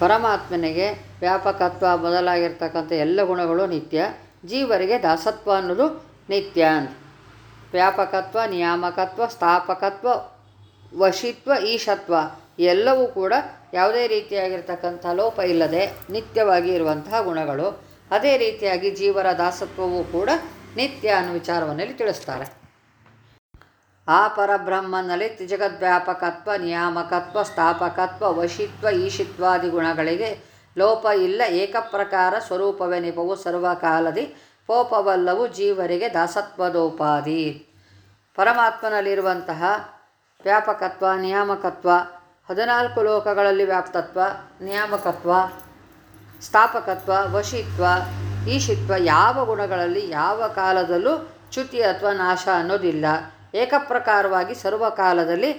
ಪರಮಾತ್ಮನಿಗೆ ವ್ಯಾಪಕತ್ವ ಮೊದಲಾಗಿರ್ತಕ್ಕಂಥ ಎಲ್ಲ ಗುಣಗಳು ನಿತ್ಯ. ಜೀವರಿಗೆ ದಾಸತ್ವ ಅನ್ನೋದು ನಿತ್ಯ ಅಂತ. ವ್ಯಾಪಕತ್ವ, ನಿಯಾಮಕತ್ವ, ಸ್ಥಾಪಕತ್ವ, ವಶಿತ್ವ, ಈಶತ್ವ ಎಲ್ಲವೂ ಕೂಡ ಯಾವುದೇ ರೀತಿಯಾಗಿರ್ತಕ್ಕಂಥ ಲೋಪ ಇಲ್ಲದೆ ನಿತ್ಯವಾಗಿ ಇರುವಂತಹ ಗುಣಗಳು. ಅದೇ ರೀತಿಯಾಗಿ ಜೀವರ ದಾಸತ್ವವೂ ಕೂಡ ನಿತ್ಯ ಅನ್ನೋ ವಿಚಾರವನ್ನಲ್ಲಿ ತಿಳಿಸ್ತಾರೆ. ಆ ಪರಬ್ರಹ್ಮನಲ್ಲಿ ತ್ರಿಜಗದ್ವ್ಯಾಪಕತ್ವ, ನಿಯಾಮಕತ್ವ, ಸ್ಥಾಪಕತ್ವ, ವಶಿತ್ವ, ಈಶಿತ್ವಾದಿ ಗುಣಗಳಿಗೆ ಲೋಪ ಇಲ್ಲ. ಏಕಪ್ರಕಾರ ಸ್ವರೂಪವೆನಿಪವು ಸರ್ವಕಾಲದಿ ಪೋಪವಲ್ಲವು ಜೀವರಿಗೆ ದಾಸತ್ವದೋಪಾದಿ. ಪರಮಾತ್ಮನಲ್ಲಿರುವಂತಹ ವ್ಯಾಪಕತ್ವ, ನಿಯಾಮಕತ್ವ, ಹದಿನಾಲ್ಕು ಲೋಕಗಳಲ್ಲಿ ವ್ಯಾಪ್ತತ್ವ, ನಿಯಾಮಕತ್ವ, ಸ್ಥಾಪಕತ್ವ, ವಶಿತ್ವ, ಈಶಿತ್ವ ಯಾವ ಗುಣಗಳಲ್ಲಿ ಯಾವ ಕಾಲದಲ್ಲೂ ಚ್ಯುತಿ ಅಥವಾ ನಾಶ ಅನ್ನೋದಿಲ್ಲ. ಏಕಪ್ರಕಾರವಾಗಿ ಸರ್ವಕಾಲದಲ್ಲಿ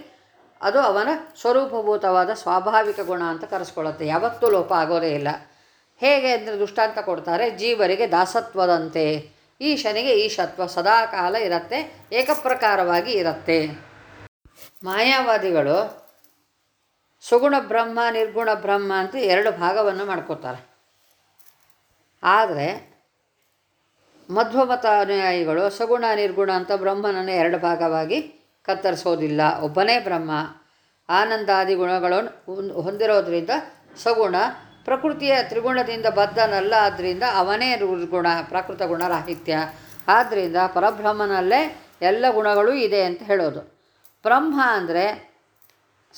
ಅದು ಅವನ ಸ್ವರೂಪಭೂತವಾದ ಸ್ವಾಭಾವಿಕ ಗುಣ ಅಂತ ಕರೆಸ್ಕೊಳ್ಳುತ್ತೆ. ಯಾವತ್ತೂ ಲೋಪ ಆಗೋದೇ ಇಲ್ಲ. ಹೇಗೆ ಅಂದರೆ ದುಷ್ಟಾಂತ ಕೊಡ್ತಾರೆ, ಜೀವರಿಗೆ ದಾಸತ್ವದಂತೆ. ಈಶನಿಗೆ ಈಶತ್ವ ಸದಾಕಾಲ ಇರುತ್ತೆ, ಏಕಪ್ರಕಾರವಾಗಿ ಇರುತ್ತೆ. ಮಾಯಾವಾದಿಗಳು ಸುಗುಣ ಬ್ರಹ್ಮ ನಿರ್ಗುಣ ಬ್ರಹ್ಮ ಅಂತ ಎರಡು ಭಾಗವನ್ನು ಮಾಡ್ಕೋತಾರೆ. ಆದರೆ ಮಧ್ವಮತ ಅನುಯಾಯಿಗಳು ಸಗುಣ ನಿರ್ಗುಣ ಅಂತ ಬ್ರಹ್ಮನನ್ನು ಎರಡು ಭಾಗವಾಗಿ ಕತ್ತರಿಸೋದಿಲ್ಲ. ಒಬ್ಬನೇ ಬ್ರಹ್ಮ, ಆನಂದಾದಿ ಗುಣಗಳನ್ನು ಹೊಂದ್- ಹೊಂದಿರೋದ್ರಿಂದ ಸಗುಣ, ಪ್ರಕೃತಿಯ ತ್ರಿಗುಣದಿಂದ ಬದ್ಧನಲ್ಲ ಆದ್ದರಿಂದ ಅವನೇ ಗುಣ ಪ್ರಾಕೃತ ಗುಣರಾಹಿತ್ಯ. ಆದ್ದರಿಂದ ಪರಬ್ರಹ್ಮನಲ್ಲೇ ಎಲ್ಲ ಗುಣಗಳೂ ಇದೆ ಅಂತ ಹೇಳೋದು. ಬ್ರಹ್ಮ ಅಂದರೆ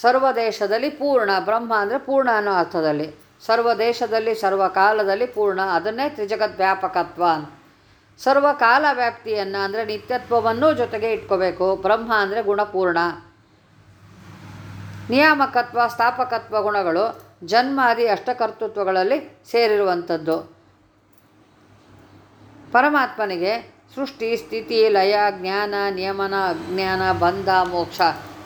ಸರ್ವದೇಶದಲ್ಲಿ ಪೂರ್ಣ, ಬ್ರಹ್ಮ ಅಂದರೆ ಪೂರ್ಣ ಅನ್ನೋ ಅರ್ಥದಲ್ಲಿ. ಸರ್ವದೇಶದಲ್ಲಿ, ಸರ್ವಕಾಲದಲ್ಲಿ ಪೂರ್ಣ, ಅದನ್ನೇ ತ್ರಿಜಗದ್ ವ್ಯಾಪಕತ್ವ ಅಂತ. ಸರ್ವಕಾಲ ವ್ಯಾಪ್ತಿಯನ್ನು ಅಂದರೆ ನಿತ್ಯತ್ವವನ್ನು ಜೊತೆಗೆ ಇಟ್ಕೋಬೇಕು. ಬ್ರಹ್ಮ ಅಂದರೆ ಗುಣಪೂರ್ಣ. ನಿಯಾಮಕತ್ವ, ಸ್ಥಾಪಕತ್ವ ಗುಣಗಳು ಜನ್ಮಾದಿ ಅಷ್ಟಕರ್ತೃತ್ವಗಳಲ್ಲಿ ಸೇರಿರುವಂಥದ್ದು. ಪರಮಾತ್ಮನಿಗೆ ಸೃಷ್ಟಿ, ಸ್ಥಿತಿ, ಲಯ, ಜ್ಞಾನ, ನಿಯಮನ, ಅಜ್ಞಾನ, ಬಂಧ, ಮೋಕ್ಷ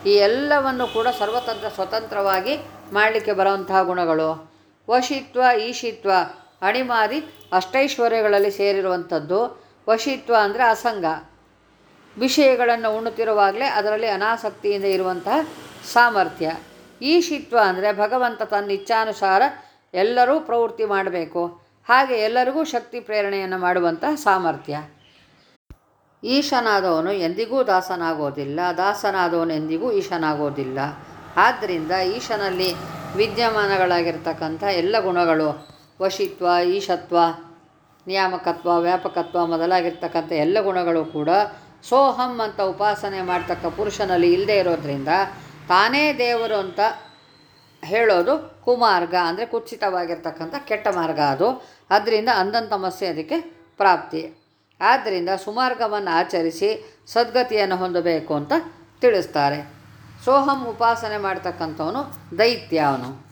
ಈ ಎಲ್ಲವನ್ನು ಕೂಡ ಸರ್ವತಂತ್ರ ಸ್ವತಂತ್ರವಾಗಿ ಮಾಡಲಿಕ್ಕೆ ಬರುವಂತಹ ಗುಣಗಳು. ವಶಿತ್ವ, ಈಶಿತ್ವ ಅಣಿಮಾದಿ ಅಷ್ಟೈಶ್ವರ್ಯಗಳಲ್ಲಿ ಸೇರಿರುವಂಥದ್ದು ವಶಿತ್ವ ಅಂದರೆ ಅಸಂಗ. ವಿಷಯಗಳನ್ನು ಉಣ್ಣುತ್ತಿರುವಾಗಲೇ ಅದರಲ್ಲಿ ಅನಾಸಕ್ತಿಯಿಂದ ಇರುವಂತಹ ಸಾಮರ್ಥ್ಯ. ಈಶಿತ್ವ ಅಂದರೆ ಭಗವಂತ ತನ್ನ ಇಚ್ಛಾನುಸಾರ ಎಲ್ಲರೂ ಪ್ರವೃತ್ತಿ ಮಾಡಬೇಕು. ಹಾಗೆ ಎಲ್ಲರಿಗೂ ಶಕ್ತಿ ಪ್ರೇರಣೆಯನ್ನು ಮಾಡುವಂತಹ ಸಾಮರ್ಥ್ಯ. ಈಶನಾದವನು ಎಂದಿಗೂ ದಾಸನಾಗೋದಿಲ್ಲ. ದಾಸನಾದವನು ಎಂದಿಗೂ ಈಶನಾಗೋದಿಲ್ಲ. ಆದ್ದರಿಂದ ಈಶನಲ್ಲಿ ವಿದ್ಯಮಾನಗಳಾಗಿರ್ತಕ್ಕಂಥ ಎಲ್ಲ ಗುಣಗಳು ವಶಿತ್ವ, ಈಶತ್ವ, ನಿಯಾಮಕತ್ವ, ವ್ಯಾಪಕತ್ವ ಮೊದಲಾಗಿರ್ತಕ್ಕಂಥ ಎಲ್ಲ ಗುಣಗಳು ಕೂಡ ಸೋಹಂ ಅಂತ ಉಪಾಸನೆ ಮಾಡ್ತಕ್ಕ ಪುರುಷನಲ್ಲಿ ಇಲ್ಲದೆ ಇರೋದ್ರಿಂದ ತಾನೇ ದೇವರು ಅಂತ ಹೇಳೋದು ಕುಮಾರ್ಗ ಅಂದರೆ ಕುತ್ಸಿತವಾಗಿರ್ತಕ್ಕಂಥ ಕೆಟ್ಟ ಮಾರ್ಗ ಅದು. ಅದರಿಂದ ಅಂಧನ್ ತಮಸ್ಸೆ ಅದಕ್ಕೆ ಪ್ರಾಪ್ತಿ. ಆದ್ದರಿಂದ ಸುಮಾರ್ಗವನ್ನು ಆಚರಿಸಿ ಸದ್ಗತಿಯನ್ನು ಹೊಂದಬೇಕು ಅಂತ ತಿಳಿಸ್ತಾರೆ. ಸೋಹಂ ಉಪಾಸನೆ ಮಾಡ್ತಕ್ಕಂಥವನು ದೈತ್ಯ ಅವನು.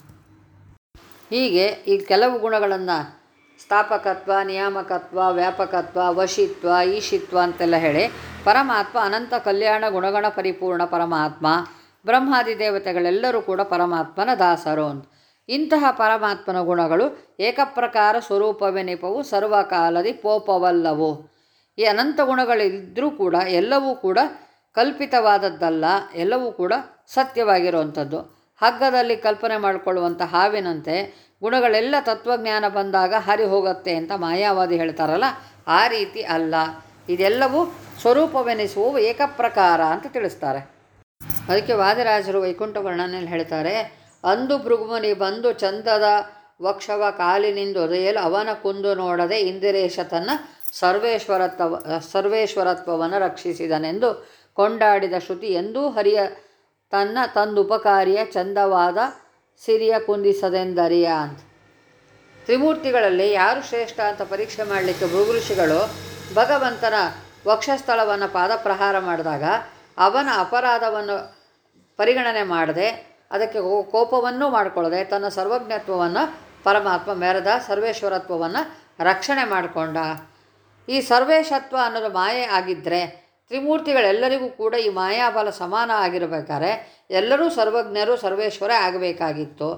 ಹೀಗೆ ಈ ಕೆಲವು ಗುಣಗಳನ್ನು ಸ್ಥಾಪಕತ್ವ, ನಿಯಾಮಕತ್ವ, ವ್ಯಾಪಕತ್ವ, ವಶಿತ್ವ, ಈಶಿತ್ವ ಅಂತೆಲ್ಲ ಹೇಳಿ ಪರಮಾತ್ಮ ಅನಂತ ಕಲ್ಯಾಣ ಗುಣಗಣ ಪರಿಪೂರ್ಣ ಪರಮಾತ್ಮ, ಬ್ರಹ್ಮಾದಿ ದೇವತೆಗಳೆಲ್ಲರೂ ಕೂಡ ಪರಮಾತ್ಮನ ದಾಸರು ಅಂತ. ಇಂತಹ ಪರಮಾತ್ಮನ ಗುಣಗಳು ಏಕಪ್ರಕಾರ ಸ್ವರೂಪವೆನಿಪವು ಸರ್ವಕಾಲದಿ ಪೋಪವಲ್ಲವು. ಈ ಅನಂತ ಗುಣಗಳಿದ್ದರೂ ಕೂಡ ಎಲ್ಲವೂ ಕೂಡ ಕಲ್ಪಿತವಾದದ್ದಲ್ಲ, ಎಲ್ಲವೂ ಕೂಡ ಸತ್ಯವಾಗಿರುವಂಥದ್ದು. ಹಗ್ಗದಲ್ಲಿ ಕಲ್ಪನೆ ಮಾಡಿಕೊಳ್ಳುವಂಥ ಹಾವಿನಂತೆ ಗುಣಗಳೆಲ್ಲ ತತ್ವಜ್ಞಾನ ಬಂದಾಗ ಹರಿ ಹೋಗುತ್ತೆ ಅಂತ ಮಾಯಾವಾದಿ ಹೇಳ್ತಾರಲ್ಲ, ಆ ರೀತಿ ಅಲ್ಲ. ಇದೆಲ್ಲವೂ ಸ್ವರೂಪವೆನಿಸುವ ಏಕಪ್ರಕಾರ ಅಂತ ತಿಳಿಸ್ತಾರೆ. ಅದಕ್ಕೆ ವಾದಿರಾಜರು ವೈಕುಂಠ ವರ್ಣನೆಯಲ್ಲಿ ಹೇಳ್ತಾರೆ, ಅಂದು ಭೃಗುಮುನಿ ಬಂದು ಚಂದದ ವಕ್ಷವ ಕಾಲಿನಿಂದ ಒದೆಯಲು ಅವನ ಕುಂದು ನೋಡದೆ ಇಂದಿರೇಶ ತನ್ನ ಸರ್ವೇಶ್ವರತ್ವ, ಸರ್ವೇಶ್ವರತ್ವವನ್ನು ರಕ್ಷಿಸಿದನೆಂದು ಕೊಂಡಾಡಿದ ಶ್ರುತಿ ಎಂದೂ ಹರಿಯ ತನ್ನ ತಂದುಪಕಾರಿಯ ಚಂದವಾದ ಸಿರಿಯ ಕುಂದಿಸದೆಂದರಿಯ ಅಂತ. ತ್ರಿಮೂರ್ತಿಗಳಲ್ಲಿ ಯಾರು ಶ್ರೇಷ್ಠ ಅಂತ ಪರೀಕ್ಷೆ ಮಾಡಲಿಕ್ಕೆ ಭೃಗುಋಷಿಗಳು ಭಗವಂತನ ವಕ್ಷಸ್ಥಳವನ್ನು ಪಾದಪ್ರಹಾರ ಮಾಡಿದಾಗ ಅವನ ಅಪರಾಧವನ್ನು ಪರಿಗಣನೆ ಮಾಡದೆ ಅದಕ್ಕೆ ಕೋಪವನ್ನೂ ಮಾಡಿಕೊಳ್ಳದೆ ತನ್ನ ಸರ್ವಜ್ಞತ್ವವನ್ನು ಪರಮಾತ್ಮ ಮೆರೆದ ಸರ್ವೇಶ್ವರತ್ವವನ್ನು ರಕ್ಷಣೆ ಮಾಡಿಕೊಂಡ. ಈ ಸರ್ವೇಶತ್ವ ಅನ್ನೋದು ಮಾಯೆ ಆಗಿದ್ದರೆ ತ್ರಿಮೂರ್ತಿಗಳೆಲ್ಲರಿಗೂ ಕೂಡ ಈ ಮಾಯಾಬಲ ಸಮಾನ ಆಗಿರಬೇಕಾದ್ರೆ ಎಲ್ಲರೂ ಸರ್ವಜ್ಞರು, ಸರ್ವೇಶ್ವರ ಆಗಬೇಕಾಗಿತ್ತು.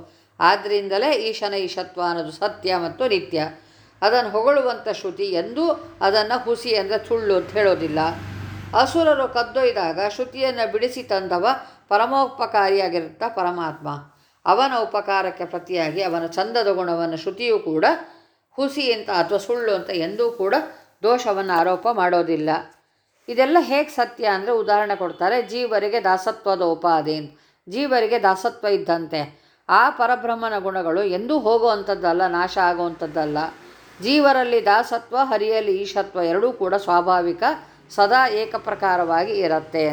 ಆದ್ದರಿಂದಲೇ ಈಶನ ಈಶತ್ವ ಅನ್ನೋದು ಸತ್ಯ ಮತ್ತು ನಿತ್ಯ. ಅದನ್ನು ಹೊಗಳುವಂಥ ಶ್ರುತಿ ಎಂದೂ ಅದನ್ನು ಹುಸಿ ಅಂದರೆ ಸುಳ್ಳು ಅಂತ ಹೇಳೋದಿಲ್ಲ. ಅಸುರರು ಕದ್ದೊಯ್ದಾಗ ಶ್ರುತಿಯನ್ನು ಬಿಡಿಸಿ ತಂದವ ಪರಮೋಪಕಾರಿಯಾಗಿರುತ್ತ ಪರಮಾತ್ಮ. ಅವನ ಉಪಕಾರಕ್ಕೆ ಪ್ರತಿಯಾಗಿ ಅವನ ಚಂದದ ಗುಣವನ್ನು ಶ್ರುತಿಯೂ ಕೂಡ ಹುಸಿ ಅಂತ ಅಥವಾ ಸುಳ್ಳು ಅಂತ ಎಂದೂ ಕೂಡ ದೋಷವನ್ನು ಆರೋಪ ಮಾಡೋದಿಲ್ಲ. ಇದೆಲ್ಲ ಹೇಗೆ ಸತ್ಯ ಅಂದರೆ ಉದಾಹರಣೆ ಕೊಡ್ತಾರೆ, ಜೀವರಿಗೆ ದಾಸತ್ವದ ಉಪಾಧಿ. ಜೀವರಿಗೆ ದಾಸತ್ವ ಇದ್ದಂತೆ. ಆ ಪರಬ್ರಹ್ಮನ ಗುಣಗಳು ಎಂದೂ ಹೋಗುವಂಥದ್ದಲ್ಲ, ನಾಶ ಆಗುವಂಥದ್ದಲ್ಲ. ಜೀವರಲ್ಲಿ ದಾಸತ್ವ, ಹರಿಯಲ್ಲಿ ಈಶತ್ವ ಎರಡೂ ಕೂಡ ಸ್ವಾಭಾವಿಕ, ಸದಾ ಏಕಪ್ರಕಾರವಾಗಿ ಇರುತ್ತೆ.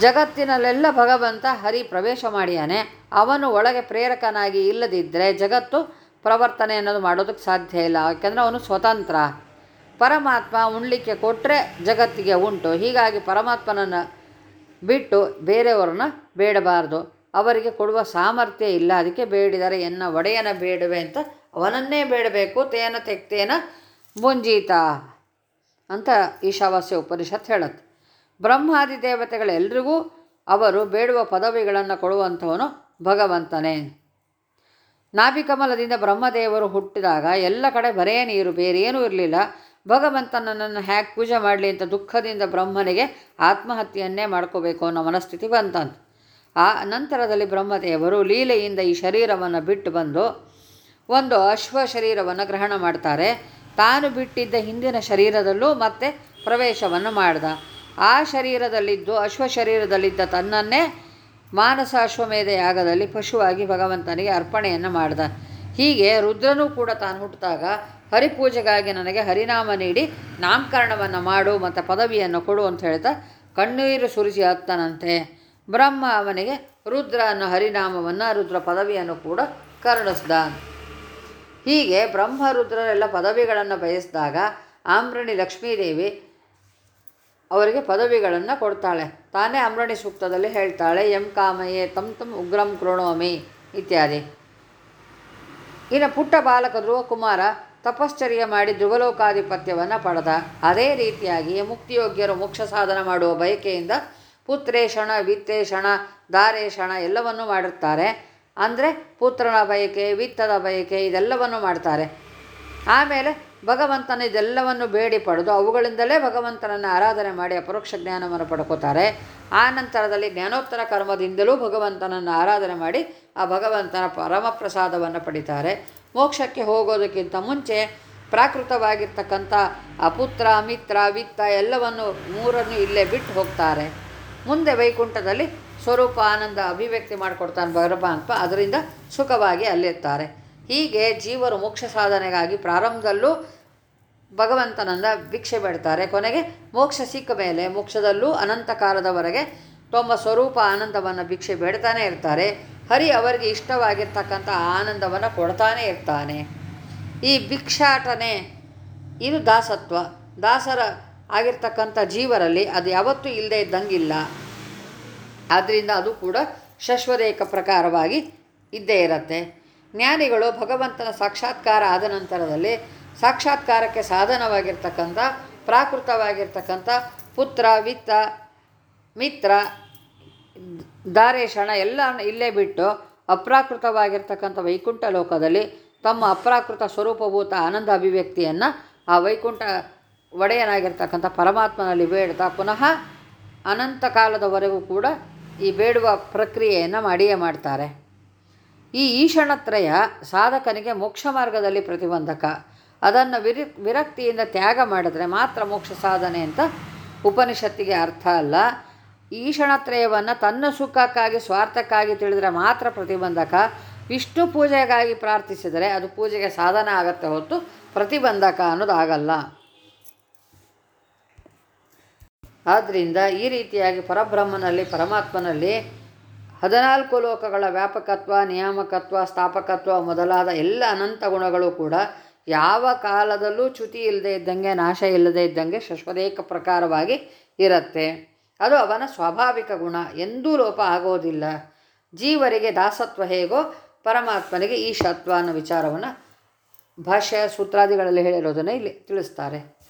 ಜಗತ್ತಿನಲ್ಲೆಲ್ಲ ಭಗವಂತ ಹರಿ ಪ್ರವೇಶ ಮಾಡಿಯಾನೆ. ಅವನು ಒಳಗೆ ಪ್ರೇರಕನಾಗಿ ಇಲ್ಲದಿದ್ದರೆ ಜಗತ್ತು ಪ್ರವರ್ತನೆ ಅನ್ನೋದು ಮಾಡೋದಕ್ಕೆ ಸಾಧ್ಯ ಇಲ್ಲ. ಯಾಕೆಂದರೆ ಅವನು ಸ್ವತಂತ್ರ. ಪರಮಾತ್ಮ ಉಣ್ಲಿಕ್ಕೆ ಕೊಟ್ಟರೆ ಜಗತ್ತಿಗೆ ಉಂಟು. ಹೀಗಾಗಿ ಪರಮಾತ್ಮನನ್ನು ಬಿಟ್ಟು ಬೇರೆಯವ್ರನ್ನ ಬೇಡಬಾರ್ದು. ಅವರಿಗೆ ಕೊಡುವ ಸಾಮರ್ಥ್ಯ ಇಲ್ಲ. ಅದಕ್ಕೆ ಬೇಡಿದರೆ, ಎನ್ನ ಒಡೆಯನ ಬೇಡವೆ ಅಂತ ಅವನನ್ನೇ ಬೇಡಬೇಕು. ತೇನ ತೆಕ್ತೇನ ಮುಂಜೀತ ಅಂತ ಈಶಾವಾಸ್ಯ ಉಪನಿಷತ್ ಹೇಳುತ್ತೆ. ಬ್ರಹ್ಮಾದಿ ದೇವತೆಗಳೆಲ್ಲರಿಗೂ ಅವರು ಬೇಡುವ ಪದವಿಗಳನ್ನು ಕೊಡುವಂಥವನು ಭಗವಂತನೇ. ನಾಭಿಕಮಲದಿಂದ ಬ್ರಹ್ಮದೇವರು ಹುಟ್ಟಿದಾಗ ಎಲ್ಲ ಕಡೆ ಬರೇ ನೀರು, ಬೇರೇನೂ ಇರಲಿಲ್ಲ. ಭಗವಂತನನ್ನು ಹ್ಯಾಕ್ ಪೂಜೆ ಮಾಡಲಿ ಅಂತ ದುಃಖದಿಂದ ಬ್ರಹ್ಮನಿಗೆ ಆತ್ಮಹತ್ಯೆಯನ್ನೇ ಮಾಡ್ಕೋಬೇಕು ಅನ್ನೋ ಮನಸ್ಥಿತಿ ಬಂತಂತ. ಆ ನಂತರದಲ್ಲಿ ಬ್ರಹ್ಮದೇವರು ಲೀಲೆಯಿಂದ ಈ ಶರೀರವನ್ನು ಬಿಟ್ಟು ಬಂದು ಒಂದು ಅಶ್ವ ಶರೀರವನ್ನು ಗ್ರಹಣ ಮಾಡ್ತಾರೆ. ತಾನು ಬಿಟ್ಟಿದ್ದ ಹಿಂದಿನ ಶರೀರದಲ್ಲೂ ಮತ್ತೆ ಪ್ರವೇಶವನ್ನು ಮಾಡ್ದ. ಆ ಶರೀರದಲ್ಲಿದ್ದು, ಅಶ್ವ ಶರೀರದಲ್ಲಿದ್ದ ತನ್ನನ್ನೇ ಮಾನಸ ಅಶ್ವಮೇಧ ಯಾಗದಲ್ಲಿ ಪಶುವಾಗಿ ಭಗವಂತನಿಗೆ ಅರ್ಪಣೆಯನ್ನು ಮಾಡ್ದ. ಹೀಗೆ ರುದ್ರನೂ ಕೂಡ ತಾನು ಹುಟ್ಟಿದಾಗ ಹರಿಪೂಜೆಗಾಗಿ ನನಗೆ ಹರಿನಾಮ ನೀಡಿ ನಾಮಕರಣವನ್ನು ಮಾಡು ಮತ್ತು ಪದವಿಯನ್ನು ಕೊಡು ಅಂತ ಹೇಳ್ತಾ ಕಣ್ಣೀರು ಸುರಿಸಿ ಹತ್ತನಂತೆ. ಬ್ರಹ್ಮ ಅವನಿಗೆ ರುದ್ರ ಅನ್ನೋ ಹರಿನಾಮವನ್ನು, ರುದ್ರ ಪದವಿಯನ್ನು ಕೂಡ ಕರುಣಿಸ್ದ. ಹೀಗೆ ಬ್ರಹ್ಮ ರುದ್ರರೆಲ್ಲ ಪದವಿಗಳನ್ನು ಬಯಸಿದಾಗ ಆಮ್ರಣಿ ಲಕ್ಷ್ಮೀದೇವಿ ಅವರಿಗೆ ಪದವಿಗಳನ್ನು ಕೊಡ್ತಾಳೆ. ತಾನೇ ಅಮ್ರಣಿ ಸೂಕ್ತದಲ್ಲಿ ಹೇಳ್ತಾಳೆ ಎಂ ಕಾಮಯೇ, ತಂ ತಂ ಉಗ್ರಂ ಕೃಣೋಮಿ, ಇತ್ಯಾದಿ. ಇನ್ನು ಪುಟ್ಟ ಬಾಲಕ ಧ್ರುವಕುಮಾರ ತಪಶ್ಚರ್ಯ ಮಾಡಿ ಧ್ರುವಲೋಕಾಧಿಪತ್ಯವನ್ನು ಪಡೆದ. ಅದೇ ರೀತಿಯಾಗಿ ಮುಕ್ತಿಯೋಗ್ಯರು ಮೋಕ್ಷ ಸಾಧನ ಮಾಡುವ ಬಯಕೆಯಿಂದ ಪುತ್ರೇಷಣ ವಿತ್ತೇಷಣ ದಾರೇಷಣ ಎಲ್ಲವನ್ನೂ ಮಾಡಿರ್ತಾರೆ. ಅಂದರೆ ಪುತ್ರನ ಬಯಕೆ, ವಿತ್ತದ ಬಯಕೆ ಇದೆಲ್ಲವನ್ನು ಮಾಡ್ತಾರೆ. ಆಮೇಲೆ ಭಗವಂತನ ಇದೆಲ್ಲವನ್ನು ಬೇಡಿ ಪಡೆದು ಅವುಗಳಿಂದಲೇ ಭಗವಂತನನ್ನು ಆರಾಧನೆ ಮಾಡಿ ಅಪರೋಕ್ಷ ಜ್ಞಾನವನ್ನು ಪಡ್ಕೋತಾರೆ. ಆ ನಂತರದಲ್ಲಿ ಜ್ಞಾನೋತ್ತರ ಕರ್ಮದಿಂದಲೂ ಭಗವಂತನನ್ನು ಆರಾಧನೆ ಮಾಡಿ ಆ ಭಗವಂತನ ಪರಮ ಪ್ರಸಾದವನ್ನು ಪಡಿತಾರೆ. ಮೋಕ್ಷಕ್ಕೆ ಹೋಗೋದಕ್ಕಿಂತ ಮುಂಚೆ ಪ್ರಾಕೃತವಾಗಿರ್ತಕ್ಕಂಥ ಅಪುತ್ರ ಮಿತ್ರ, ವಿತ್ತ ಎಲ್ಲವನ್ನು ಮೂರನ್ನು ಇಲ್ಲೇ ಬಿಟ್ಟು ಹೋಗ್ತಾರೆ. ಮುಂದೆ ವೈಕುಂಠದಲ್ಲಿ ಸ್ವರೂಪ ಆನಂದ ಅಭಿವ್ಯಕ್ತಿ ಮಾಡಿಕೊಡ್ತಾನೆ ಭಗವಂತ ಅದರಿಂದ ಸುಖವಾಗಿ ಅಲ್ಲಿರ್ತಾರೆ ಹೀಗೆ ಜೀವರು ಮೋಕ್ಷ ಸಾಧನೆಗಾಗಿ ಪ್ರಾರಂಭದಲ್ಲೂ ಭಗವಂತನನ್ನ ಭಿಕ್ಷೆ ಬಿಡ್ತಾರೆ. ಕೊನೆಗೆ ಮೋಕ್ಷ ಸಿಕ್ಕ ಮೇಲೆ, ಮೋಕ್ಷದಲ್ಲೂ ಅನಂತ ಕಾಲದವರೆಗೆ ತಮ್ಮ ಸ್ವರೂಪ ಆನಂದವನ್ನು ಭಿಕ್ಷೆ ಬೇಡ್ತಾನೆ ಇರ್ತಾರೆ. ಹರಿ ಅವರಿಗೆ ಇಷ್ಟವಾಗಿರ್ತಕ್ಕಂಥ ಆನಂದವನ್ನು ಕೊಡ್ತಾನೆ ಇರ್ತಾನೆ. ಈ ಭಿಕ್ಷಾಟನೆ ಇದು ದಾಸತ್ವ. ದಾಸರ ಆಗಿರ್ತಕ್ಕಂಥ ಜೀವರಲ್ಲಿ ಅದು ಯಾವತ್ತೂ ಇಲ್ಲದೆ ಇದ್ದಂಗಿಲ್ಲ. ಆದ್ದರಿಂದ ಅದು ಕೂಡ ಶಶ್ವರೇಖ ಪ್ರಕಾರವಾಗಿ ಇದ್ದೇ ಇರುತ್ತೆ. ಜ್ಞಾನಿಗಳು ಭಗವಂತನ ಸಾಕ್ಷಾತ್ಕಾರ ಆದ ನಂತರದಲ್ಲಿ ಸಾಕ್ಷಾತ್ಕಾರಕ್ಕೆ ಸಾಧನವಾಗಿರ್ತಕ್ಕಂಥ, ಪ್ರಾಕೃತವಾಗಿರ್ತಕ್ಕಂಥ ಪುತ್ರ, ವಿತ್ತ, ಮಿತ್ರ, ದಾರೇಶಣ ಎಲ್ಲ ಇಲ್ಲೇ ಬಿಟ್ಟು ಅಪ್ರಾಕೃತವಾಗಿರ್ತಕ್ಕಂಥ ವೈಕುಂಠ ಲೋಕದಲ್ಲಿ ತಮ್ಮ ಅಪ್ರಾಕೃತ ಸ್ವರೂಪಭೂತ ಆನಂದ ಅಭಿವ್ಯಕ್ತಿಯನ್ನು ಆ ವೈಕುಂಠ ಒಡೆಯನಾಗಿರ್ತಕ್ಕಂಥ ಪರಮಾತ್ಮನಲ್ಲಿ ಬೇಡ್ತಾ ಪುನಃ ಅನಂತ ಕಾಲದವರೆಗೂ ಕೂಡ ಈ ಬೇಡುವ ಪ್ರಕ್ರಿಯೆಯನ್ನು ಮಾಡಿಯೇ ಮಾಡ್ತಾರೆ. ಈ ಈಶಣತ್ರಯ ಸಾಧಕನಿಗೆ ಮೋಕ್ಷ ಮಾರ್ಗದಲ್ಲಿ ಪ್ರತಿಬಂಧಕ. ಅದನ್ನು ವಿರಿ, ವಿರಕ್ತಿಯಿಂದ ತ್ಯಾಗ ಮಾಡಿದ್ರೆ ಮಾತ್ರ ಮೋಕ್ಷ ಸಾಧನೆ ಅಂತ ಉಪನಿಷತ್ತಿಗೆ ಅರ್ಥ ಅಲ್ಲ. ಈಶಣತ್ರಯವನ್ನು ತನ್ನ ಸುಖಕ್ಕಾಗಿ, ಸ್ವಾರ್ಥಕ್ಕಾಗಿ ತಿಳಿದರೆ ಮಾತ್ರ ಪ್ರತಿಬಂಧಕ. ವಿಷ್ಣು ಪೂಜೆಗಾಗಿ ಪ್ರಾರ್ಥಿಸಿದರೆ ಅದು ಪೂಜೆಗೆ ಸಾಧನ ಆಗತ್ತೆ ಹೊತ್ತು ಪ್ರತಿಬಂಧಕ ಅನ್ನೋದಾಗಲ್ಲ. ಆದ್ದರಿಂದ ಈ ರೀತಿಯಾಗಿ ಪರಬ್ರಹ್ಮನಲ್ಲಿ, ಪರಮಾತ್ಮನಲ್ಲಿ ಹದಿನಾಲ್ಕು ಲೋಕಗಳ ವ್ಯಾಪಕತ್ವ, ನಿಯಾಮಕತ್ವ, ಸ್ಥಾಪಕತ್ವ ಮೊದಲಾದ ಎಲ್ಲ ಅನಂತ ಗುಣಗಳು ಕೂಡ ಯಾವ ಕಾಲದಲ್ಲೂ ಚ್ಯುತಿ ಇಲ್ಲದೆ ಇದ್ದಂಗೆ, ನಾಶ ಇಲ್ಲದೆ ಇದ್ದಂಗೆ ಶಶ್ವದೇಕ ಪ್ರಕಾರವಾಗಿ ಇರುತ್ತೆ. ಅದು ಅವನ ಸ್ವಾಭಾವಿಕ ಗುಣ. ಎಂದೂ ಲೋಪ ಆಗೋದಿಲ್ಲ. ಜೀವರಿಗೆ ದಾಸತ್ವ ಹೇಗೋ ಪರಮಾತ್ಮನಿಗೆ ಈ ಶತ್ವ ಅನ್ನೋ ವಿಚಾರವನ್ನು ಭಾಷ್ಯ ಸೂತ್ರಾದಿಗಳಲ್ಲಿ ಹೇಳಿರೋದನ್ನು ಇಲ್ಲಿ ತಿಳಿಸ್ತಾರೆ.